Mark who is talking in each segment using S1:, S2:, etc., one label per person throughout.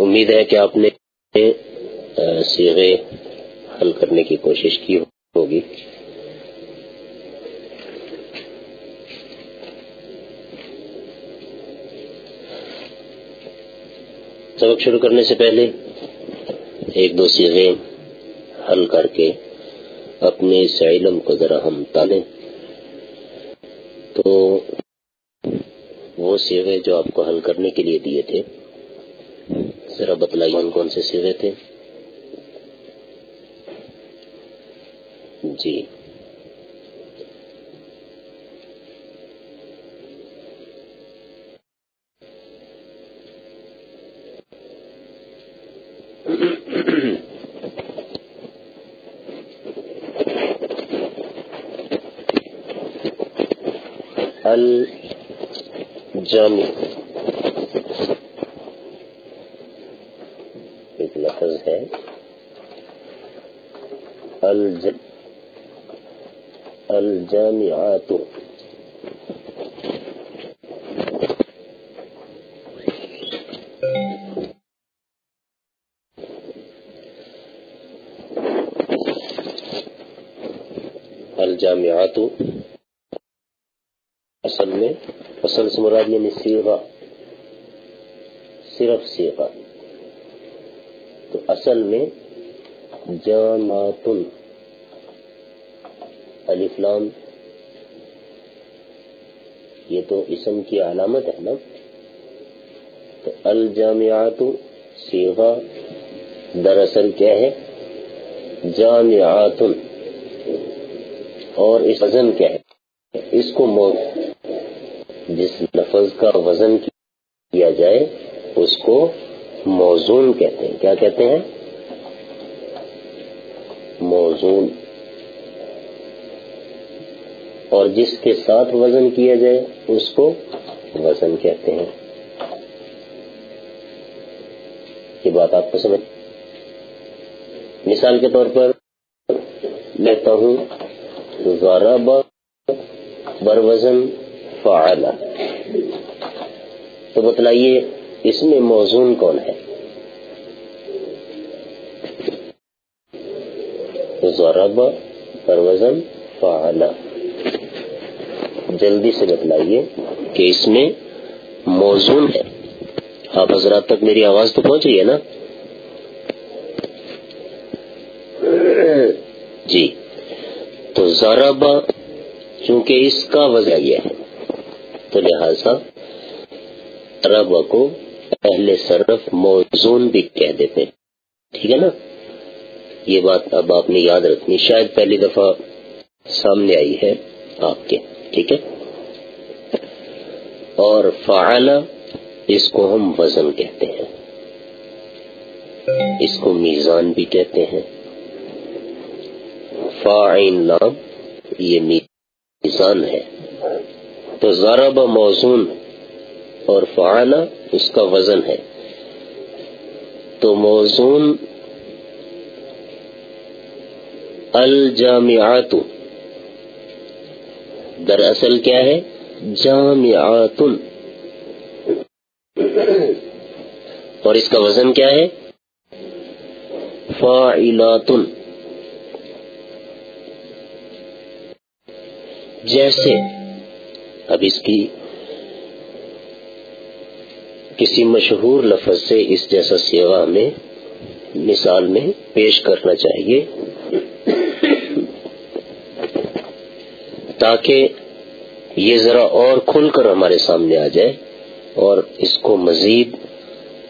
S1: امید ہے کہ آپ نے سیغے حل کرنے کی کوشش کی ہوگی۔ سبق شروع کرنے سے پہلے ایک دو سیغے حل کر کے اپنے اس علم کو ذرا ہم تالیں۔ تو وہ سیغے جو آپ کو حل کرنے کے لیے دیے تھے ذرا بتلائیے کون کون سے سیغے تھے؟ جی۔ الجامع ایک لفظ ہے الج الجامعات. الجامعات. اصل میں اصل سے مراد یعنی سیغا صرف سیغا تو اصل میں جامعتن الفلام یہ تو اسم کی علامت ہے نا؟ تو الجامعات سیغا دراصل کیا ہے؟ جامعات، اور اس وزن کیا ہے؟ اس کو جس لفظ کا وزن کیا جائے، اس کو موزون کہتے ہیں۔ کیا کہتے ہیں؟ موزون۔ اور جس کے ساتھ وزن کیا جائے اس کو وزن کہتے ہیں۔ یہ بات آپ کو سمجھ مثال کے طور پر لیتا ہوں۔ ضرب بر وزن فعلا تو بتلائیے اس میں موزون کون ہے؟ ضرب بر وزن فعلا جلدی سے بتلائیے کہ اس میں موزون ہے۔ آپ حضرات تک میری آواز تو پہنچ رہی ہے نا؟ جی۔ تو ضرب چونکہ اس کا وجہ یہ ہے، تو لہذا رب کو اہل صرف موزون بھی کہہ دیتے ٹھیک ہے نا؟ یہ بات اب آپ نے یاد رکھنی، شاید پہلی دفعہ سامنے آئی ہے آپ کے۔ ٹھیک ہے؟ اور فعلا اس کو ہم وزن کہتے ہیں۔ اس کو میزان بھی کہتے ہیں۔ فاعین نام، یہ میزان ہے۔ تو ضرب موزون اور فعلا اس کا وزن ہے۔ تو موزون الجامعات دراصل کیا ہے؟ جامعات اور اس کا وزن کیا ہے؟ فاعلات جیسے اب اس کی کسی مشہور لفظ سے اس جیسا سیوا میں مثال میں پیش کرنا چاہیے۔ تاکہ یہ ذرا اور کھل کر ہمارے سامنے آ جائے اور اس کو مزید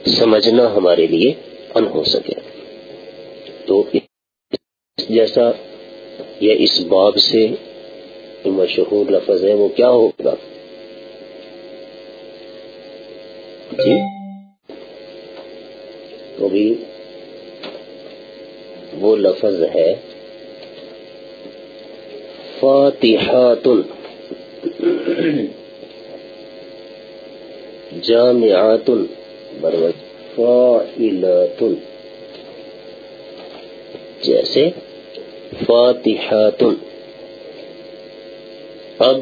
S1: سمجھنا ہمارے لیے ان ہو سکے۔ تو جیسا یا اس باب سے مشہور لفظ ہے وہ کیا ہوگا؟ جی۔ تو بھی وہ لفظ ہے فاتحات. جامعات. بروج فائلات. جیسے فاتحات. اب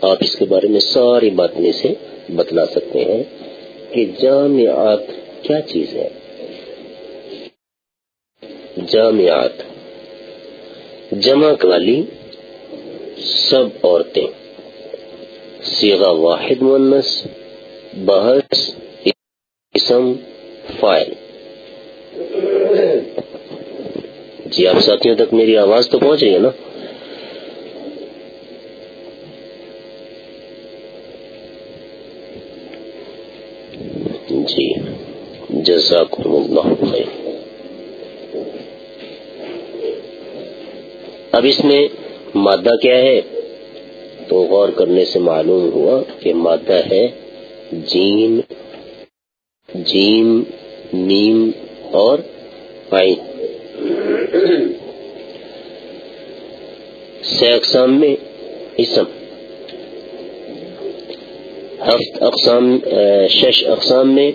S1: آپ اس کے بارے میں ساری باتیں سے بتلا سکتے ہیں کہ جامعات کیا چیز ہے جامعات. جمع والی سب عورتیں۔ سیغا واحد منس بحث، اسم، فائل۔ جی آپ ساتھیوں تک میری آواز تو پہنچ رہی ہے نا؟ جی جزاکم اللہ خیر۔ اب اس میں مادہ کیا ہے؟ تو غور کرنے سے معلوم ہوا کہ مادہ ہے جیم جیم، نیم اور سے اقسام میں اسم۔ ہفت اقسام شش اقسام میں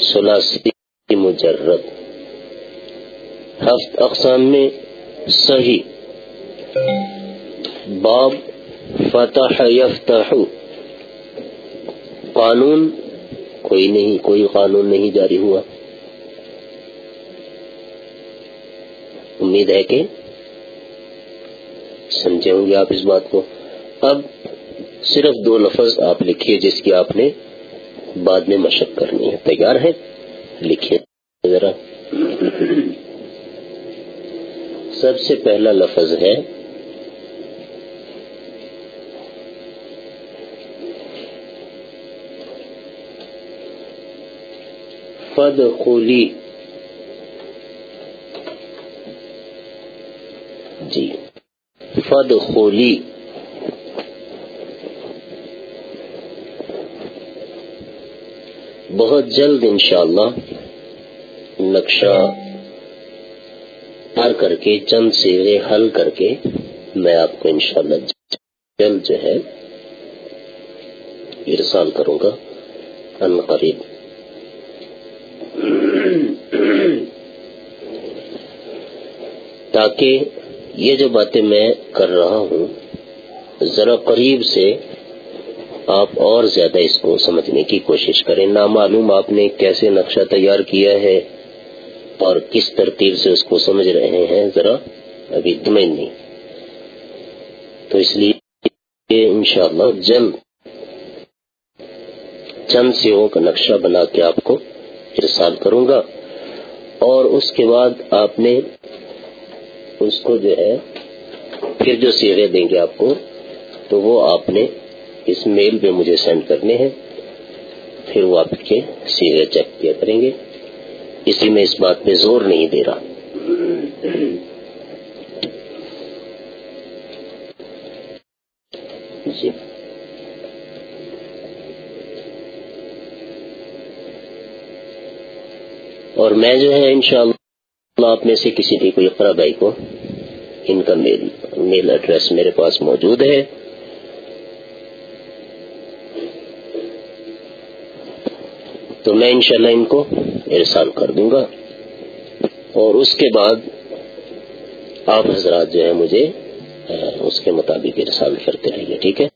S1: سلاسی مجرد۔ ہفت اقسام میں صحیح۔ باب فتح یفتح. قانون کوئی نہیں، کوئی قانون نہیں جاری ہوا۔ امید ہے کہ سمجھے ہوں گے آپ اس بات کو۔ اب صرف دو لفظ آپ لکھیے جس کی آپ نے بعد میں مشق کرنی ہے۔ تیار ہے لکھیے ذرا۔ سب سے پہلا لفظ ہے فد خولی جی۔ فد خولی بہت جلد انشاءاللہ نقشہ پار کر کے، چند سیرے حل کر کے میں آپ کو انشاءاللہ جلد جو ہے ارسال کروں گا، ان قریب۔ تاکہ یہ جو باتیں میں کر رہا ہوں، ذرا قریب سے آپ اور زیادہ اس کو سمجھنے کی کوشش کریں۔ نامعلوم آپ نے کیسے نقشہ تیار کیا ہے اور کس ترتیب سے اس کو سمجھ رہے ہیں، ذرا ابھی تمہیں نہیں۔ تو اس لیے انشاءاللہ جلد چند سیوں کا نقشہ بنا کے آپ کو ارسال کروں گا۔ اور اس کے بعد آپ نے اس کو جو ہے پھر جو سیرے دیں گے آپ کو، تو وہ آپ نے اس میل پہ مجھے سینڈ کرنے ہیں۔ پھر وہ آپ کے سیرے چیک کیا کریں گے۔ اسی میں اس بات پہ زور نہیں دے رہا۔ جی۔ اور میں جو ہے انشاءاللہ آپ میں سے کسی بھی کوئی اقرا بھائی کو ان کا میل میل ایڈریس میرے پاس موجود ہے۔ تو میں انشاءاللہ ان کو ارسال کر دوں گا۔ اور اس کے بعد آپ حضرات جو ہے مجھے اس کے مطابق ارسال کرتے رہیے، ٹھیک ہے؟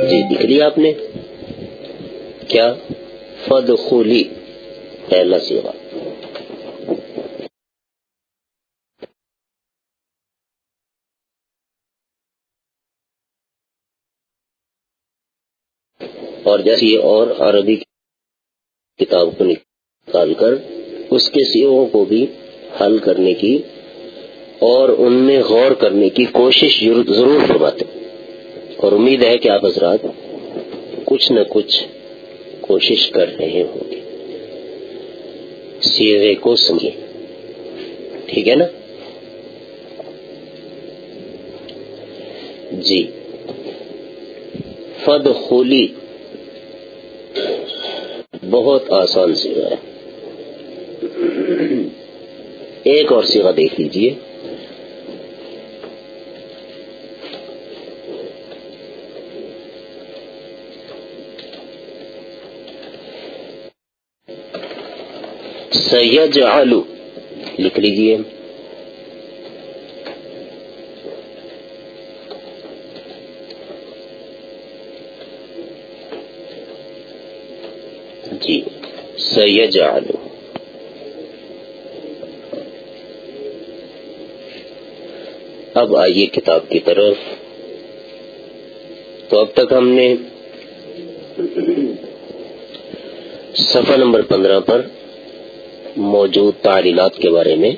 S1: جی دکھ لیا آپ نے؟ کیا؟ فد خولی پہلا سیوا اور جیسے یہ اور عربی کتاب کو نکال کر اس کے سیوں کو بھی حل کرنے کی اور ان میں غور کرنے کی کوشش ضرور فرماتے اور امید ہے کہ آپ حضرات کچھ نہ کچھ کوشش کر رہے ہوں گے۔ سیرے کو سمجھے ٹھیک ہے نا؟ جی۔ فد خولی۔ بہت آسان سیگا ہے۔ ایک اور سیگا دیکھ لیجیے۔ سید آلو لکھ لیجیے. جی. سیجعلو اب آئیے کتاب کی طرف. تو اب تک ہم نے صفحہ نمبر پندرہ پر موجود تعلیلات کے بارے میں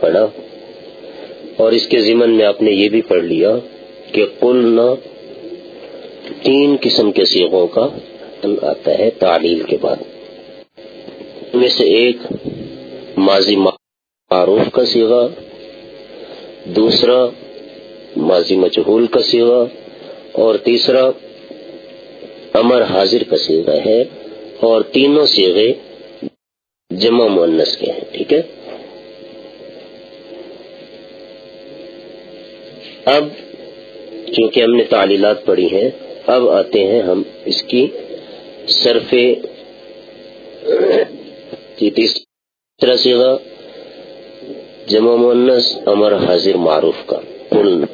S1: پڑھا۔ اور اس کے ضمن میں آپ نے یہ بھی پڑھ لیا کہ کل نہ تین قسم کے سیغوں کا آتا ہے تعلیل کے بعد۔ ان میں سے ایک ماضی معروف کا سیغا دوسرا ماضی مجہول کا سیغا اور تیسرا امر حاضر کا سیغا ہے۔ اور تینوں سیغے جمع مونس کے ہیں، ٹھیک ہے؟ اب کیونکہ ہم نے تعلیلات پڑھی ہیں، اب آتے ہیں ہم اس کی صرف جی، تیسرا سیغا جمع مونس امر حاضر معروف کا۔ کل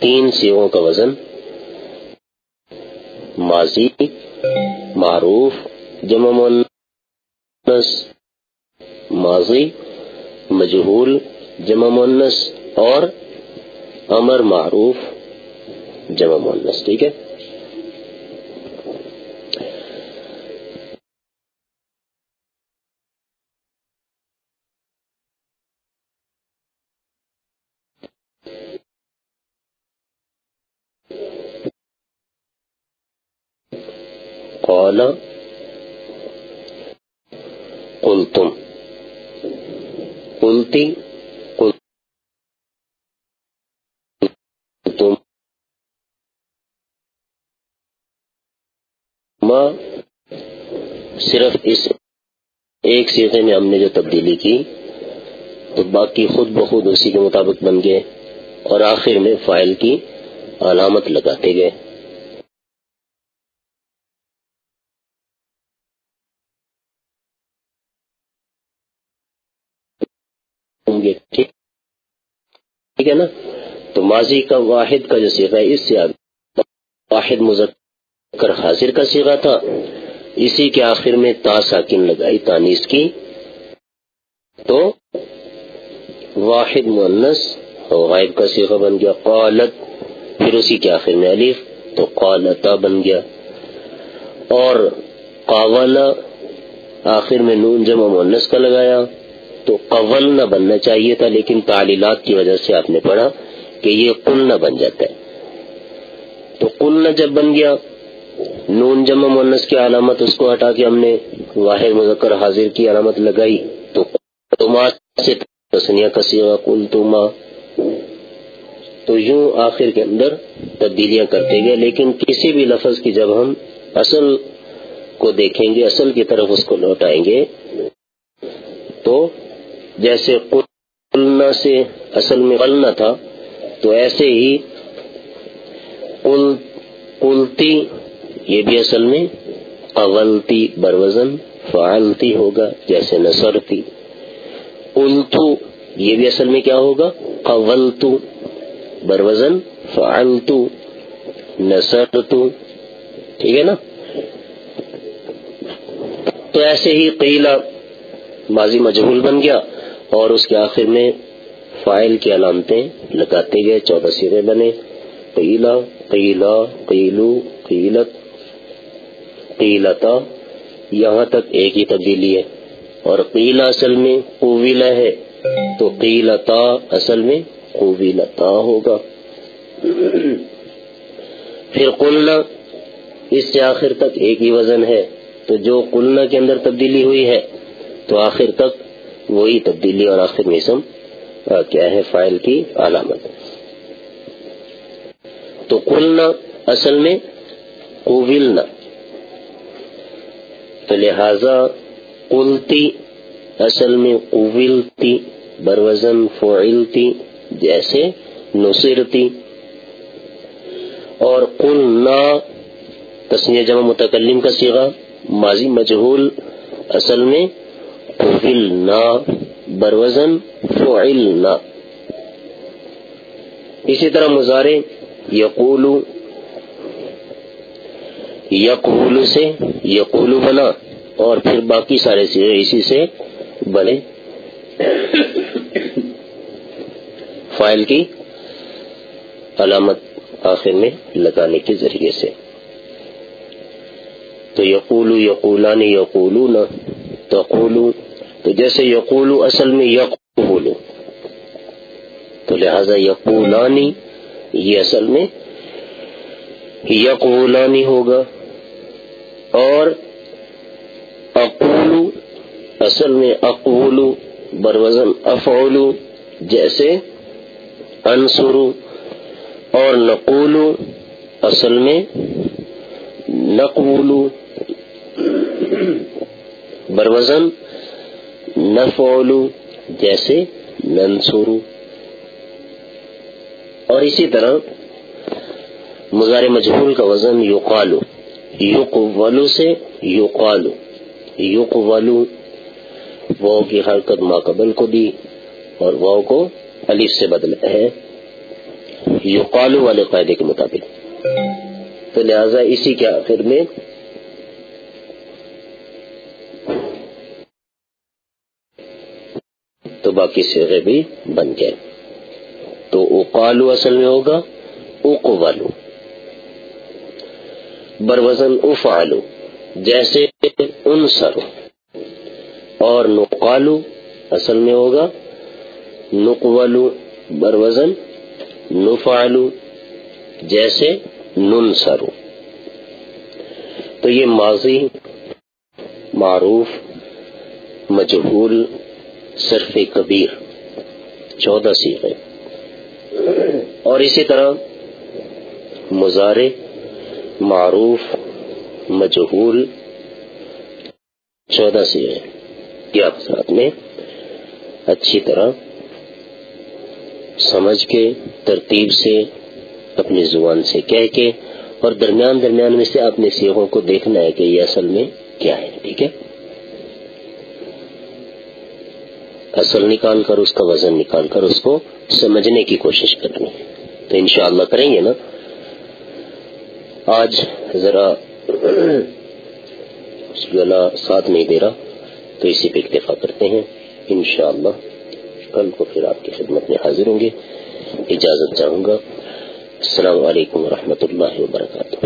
S1: تین سیغوں کا وزن۔ ماضی، معروف، جمع مونس ماضی مجہول جمع مونس اور امر معروف جمع مونس ٹھیک ہے؟ قال قلتم قلتی قلتم ما صرف اس ایک سیغے میں ہم نے جو تبدیلی کی، تو باقی خود بخود اسی کے مطابق بن گئے اور آخر میں فائل کی علامت لگاتے گئے ہوں گے ٹھیک ہے نا؟ تو ماضی کا واحد کا جو سیگا ہے، اس سے واحد مذکر حاضر کا سیگا تھا۔ اسی کے آخر میں تا ساکن لگائی تانیس کی۔ تو واحد مونس غائب کا سیگا بن گیا۔ قالت، پھر اسی کے آخر میں علیف تو قالتا بن گیا۔ اور قاولا، آخر میں نون جمع مونس کا لگایا۔ تو قول نہ بننا چاہیے تھا، لیکن تعلیلات کی وجہ سے آپ نے پڑھا کہ یہ قل نہ بن جاتا ہے۔ تو قل نہ جب بن گیا، نون جمع مونس کی علامت اس کو ہٹا کے ہم نے واحد مذکر حاضر کی علامت لگائی۔ تو سے تسنیا کل تما تو یوں آخر کے اندر تبدیلیاں کرتے گئے، لیکن کسی بھی لفظ کی جب ہم اصل کو دیکھیں گے، اصل کی طرف اس کو لوٹائیں گے، تو جیسے قلنا سے اصل میں قلنا تھا، تو ایسے ہی قلتی، یہ بھی اصل میں قولتی بروزن، فعلتی ہوگا، جیسے نصرتی۔ قلتو، یہ بھی اصل میں کیا ہوگا؟ قولتو، بروزن، فعلتو، نصرتو، ٹھیک ہے نا؟ تو ایسے ہی قیلا ماضی مجہول بن گیا۔ اور اس کے آخر میں فائل کی علامتیں لگاتے گئے، چودہ سیرے بنے۔ قیلا قیلا قیلو قیلت قیلتا یہاں تک ایک ہی تبدیلی ہے۔ اور قیلا اصل میں قویلا ہے۔ تو قیلتا اصل میں قویلتا ہوگا۔ پھر قلنا، اس سے آخر تک ایک ہی وزن ہے۔ تو جو قلنا کے اندر تبدیلی ہوئی ہے، تو آخر تک وہی تبدیلی اور آخر میں اسم کیا ہے فائل کی علامت۔ تو قلنا اصل میں قویلنا تو لہذا قلتی اصل میں قویلتی بروزن فعلتی، جیسے نصرتی۔ اور قلنا تسنیہ جمع متکلم کا سیغا ماضی مجہول، اصل میں قبلنا بروزن فعلنا. اسی طرح مظاہرے یقولو یقولو سے یقولو بنا، اور پھر باقی سارے سیغے اسی سے بنے. فائل کی علامت آخر میں لگانے کے ذریعے سے. تو یقول یقولانی یقولون، تقولو تو جیسے یقولو اصل میں یقولو، تو لہذا یقولانی، یہ اصل میں یقولانی ہوگا، اور اقولو، اصل میں اقولو، بروزن افعولو، جیسے انصرو، اور نقولو، اصل میں نقولو۔ بروزن نفعولو جیسے ننصرو۔ اور اسی طرح مزار مجہول کا وزن یقالو، یقولو سے یقالو۔ یقولو واؤ کی حرکت ماقبل کو دی اور واؤ کو الف سے بدلا ہے۔ یقالو والے قاعدے کے مطابق۔ تو لہذا اسی کے آخر میں تو باقی سیغے بھی بن گئے۔ تو اقالو اصل میں ہوگا اقوالو بروزن افعالو جیسے انصرو۔ اور نقالو اصل میں ہوگا نقولو بروزن نفعلو، جیسے ننصرو۔ تو یہ ماضی معروف، مجہول صرف کبیر، چودہ سیغے اور اسی طرح مزارے معروف، مجہول، چودہ سیغے یہ آپ ساتھ میں اچھی طرح سمجھ کے، ترتیب سے، اپنی زبان سے کہہ کے، اور درمیان درمیان میں سے اپنے سیغوں کو دیکھنا ہے کہ یہ اصل میں کیا ہے، ٹھیک ہے؟ اصل نکال کر اس کا وزن نکال کر اس کو سمجھنے کی کوشش کرنی تو انشاءاللہ کریں گے نا۔ آج ذرا گلا ساتھ نہیں دے رہا، تو اسی پہ اکتفا کرتے ہیں۔ انشاءاللہ کل کو پھر آپ کی خدمت میں حاضر ہوں گے۔ اجازت چاہوں گا۔ السلام علیکم ورحمۃ اللہ وبرکاتہ۔